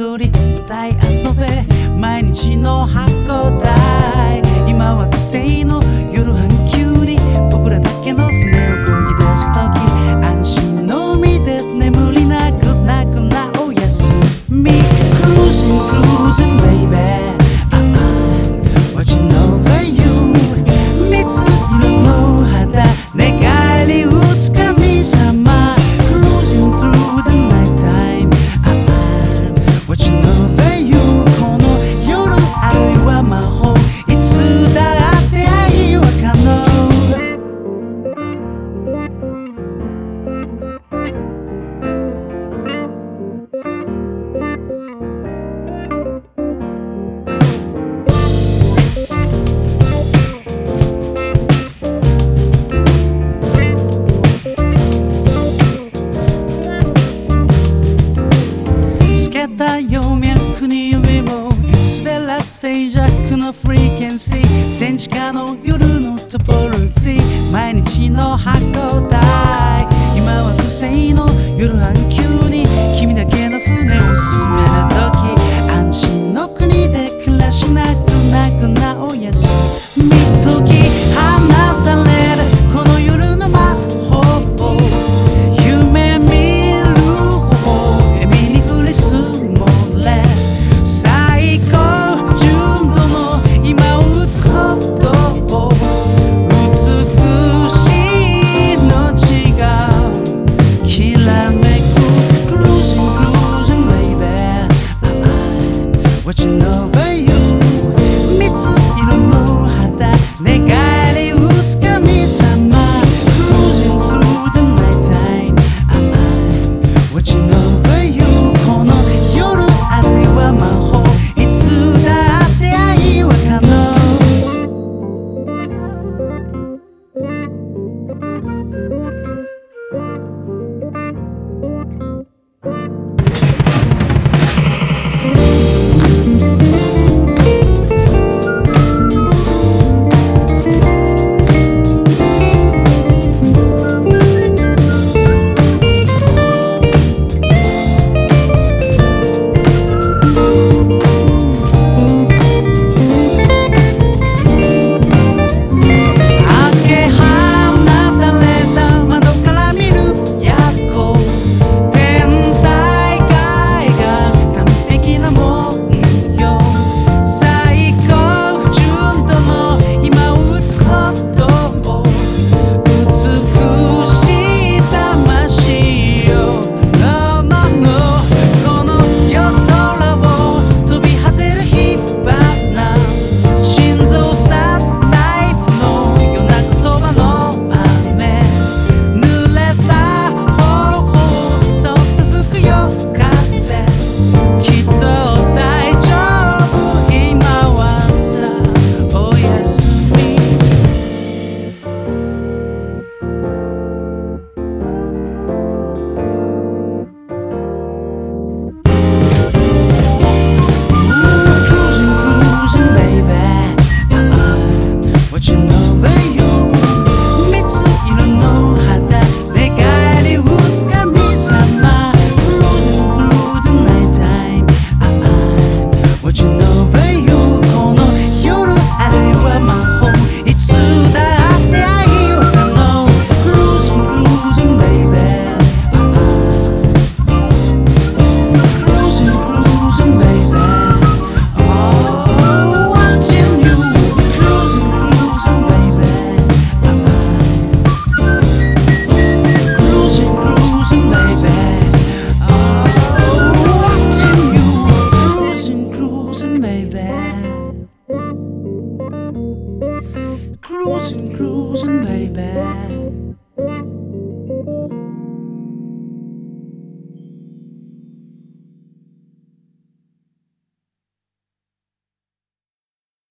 踊り歌い遊べ毎日の箱台今は癖の夜半球に僕らだけの船を漕ぎ出す時 Yürüyen you.